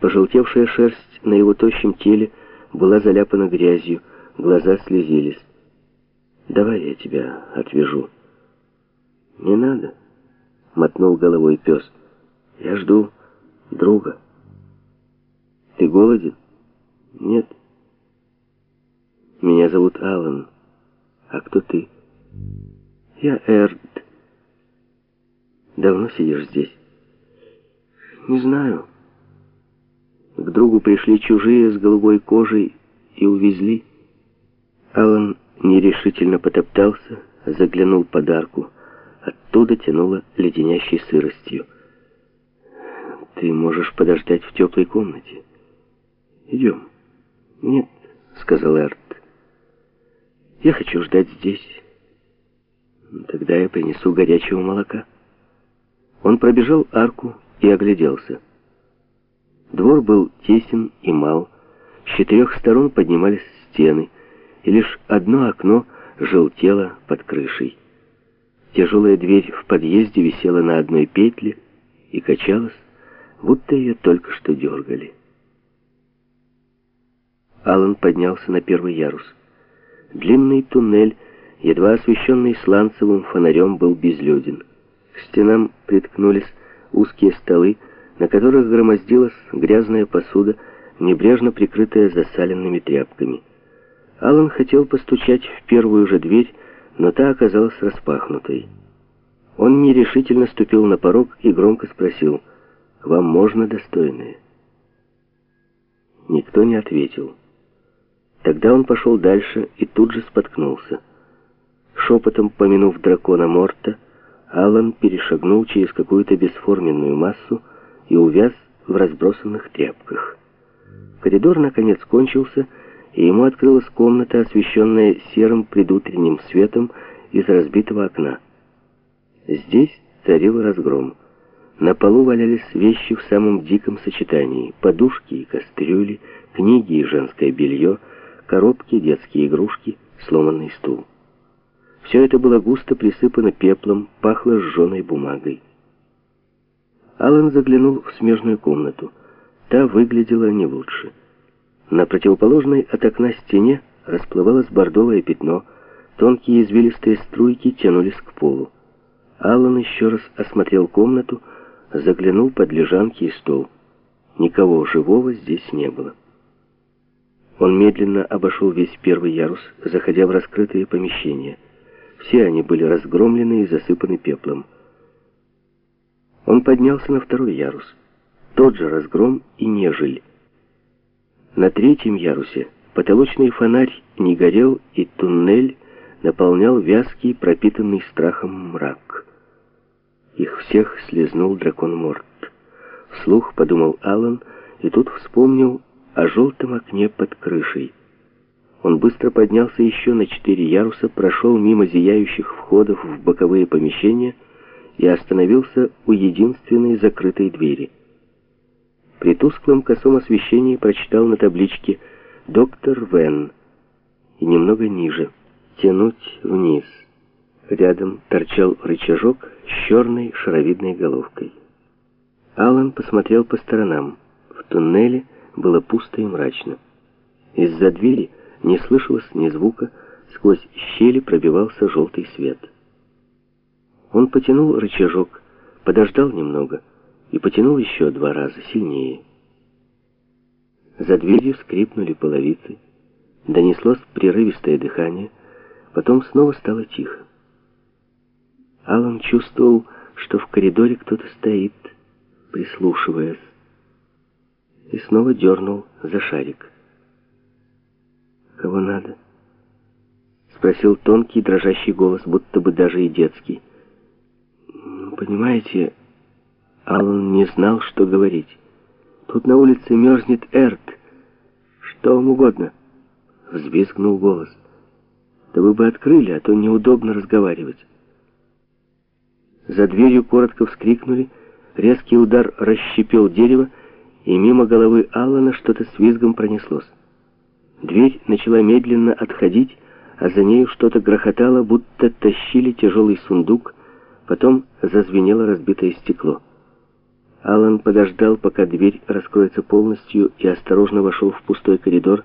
Пожелтевшая шерсть на его тощем теле была заляпана грязью, глаза слезились. «Давай я тебя отвяжу». «Не надо», — мотнул головой пес. «Я жду друга». «Ты голоден?» «Нет». «Меня зовут Алан. А кто ты?» «Я Эрд». «Давно сидишь здесь?» «Не знаю». К другу пришли чужие с голубой кожей и увезли. Алан нерешительно потоптался, заглянул под арку. Оттуда тянуло леденящей сыростью. «Ты можешь подождать в теплой комнате. Идем». «Нет», — сказал Эрт. «Я хочу ждать здесь. Тогда я принесу горячего молока». Он пробежал арку и огляделся. Двор был тесен и мал, с четырех сторон поднимались стены, и лишь одно окно желтело под крышей. Тяжелая дверь в подъезде висела на одной петле и качалась, будто ее только что дергали. Алан поднялся на первый ярус. Длинный туннель, едва освещенный сланцевым фонарем, был безлюден. К стенам приткнулись узкие столы, на которых громоздилась грязная посуда, небрежно прикрытая засаленными тряпками. Алан хотел постучать в первую же дверь, но та оказалась распахнутой. Он нерешительно ступил на порог и громко спросил, «Вам можно, достойное?» Никто не ответил. Тогда он пошел дальше и тут же споткнулся. Шепотом помянув дракона Морта, Алан перешагнул через какую-то бесформенную массу, и увяз в разбросанных тряпках. Коридор, наконец, кончился, и ему открылась комната, освещенная серым предутренним светом из разбитого окна. Здесь царил разгром. На полу валялись вещи в самом диком сочетании. Подушки и кастрюли, книги и женское белье, коробки, детские игрушки, сломанный стул. Все это было густо присыпано пеплом, пахло сжженной бумагой. Алан заглянул в смежную комнату. Та выглядела не лучше. На противоположной от окна стене расплывалось бордовое пятно, тонкие извилистые струйки тянулись к полу. Алан еще раз осмотрел комнату, заглянул под лежанки и стол. Никого живого здесь не было. Он медленно обошел весь первый ярус, заходя в раскрытые помещения. Все они были разгромлены и засыпаны пеплом. Он поднялся на второй ярус. Тот же разгром и нежель. На третьем ярусе потолочный фонарь не горел, и туннель наполнял вязкий, пропитанный страхом мрак. Их всех слезнул дракон Морт. Вслух подумал Алан, и тут вспомнил о желтом окне под крышей. Он быстро поднялся еще на четыре яруса, прошел мимо зияющих входов в боковые помещения и остановился у единственной закрытой двери. При тусклом косом освещении прочитал на табличке «Доктор Вен» и немного ниже «Тянуть вниз». Рядом торчал рычажок с черной шаровидной головкой. Алан посмотрел по сторонам. В туннеле было пусто и мрачно. Из-за двери не слышалось ни звука, сквозь щели пробивался желтый свет. Он потянул рычажок, подождал немного и потянул еще два раза сильнее. За дверью скрипнули половицы, донеслось прерывистое дыхание, потом снова стало тихо. Алан чувствовал, что в коридоре кто-то стоит, прислушиваясь, и снова дернул за шарик. «Кого надо?» — спросил тонкий дрожащий голос, будто бы даже и детский. Понимаете, Аллан не знал, что говорить. Тут на улице мерзнет Эрт. Что вам угодно? Взвизгнул голос. Да вы бы открыли, а то неудобно разговаривать. За дверью коротко вскрикнули, резкий удар расщепил дерево, и мимо головы Аллана что-то с визгом пронеслось. Дверь начала медленно отходить, а за нею что-то грохотало, будто тащили тяжелый сундук, Потом зазвенело разбитое стекло. Алан подождал, пока дверь раскроется полностью, и осторожно вошел в пустой коридор,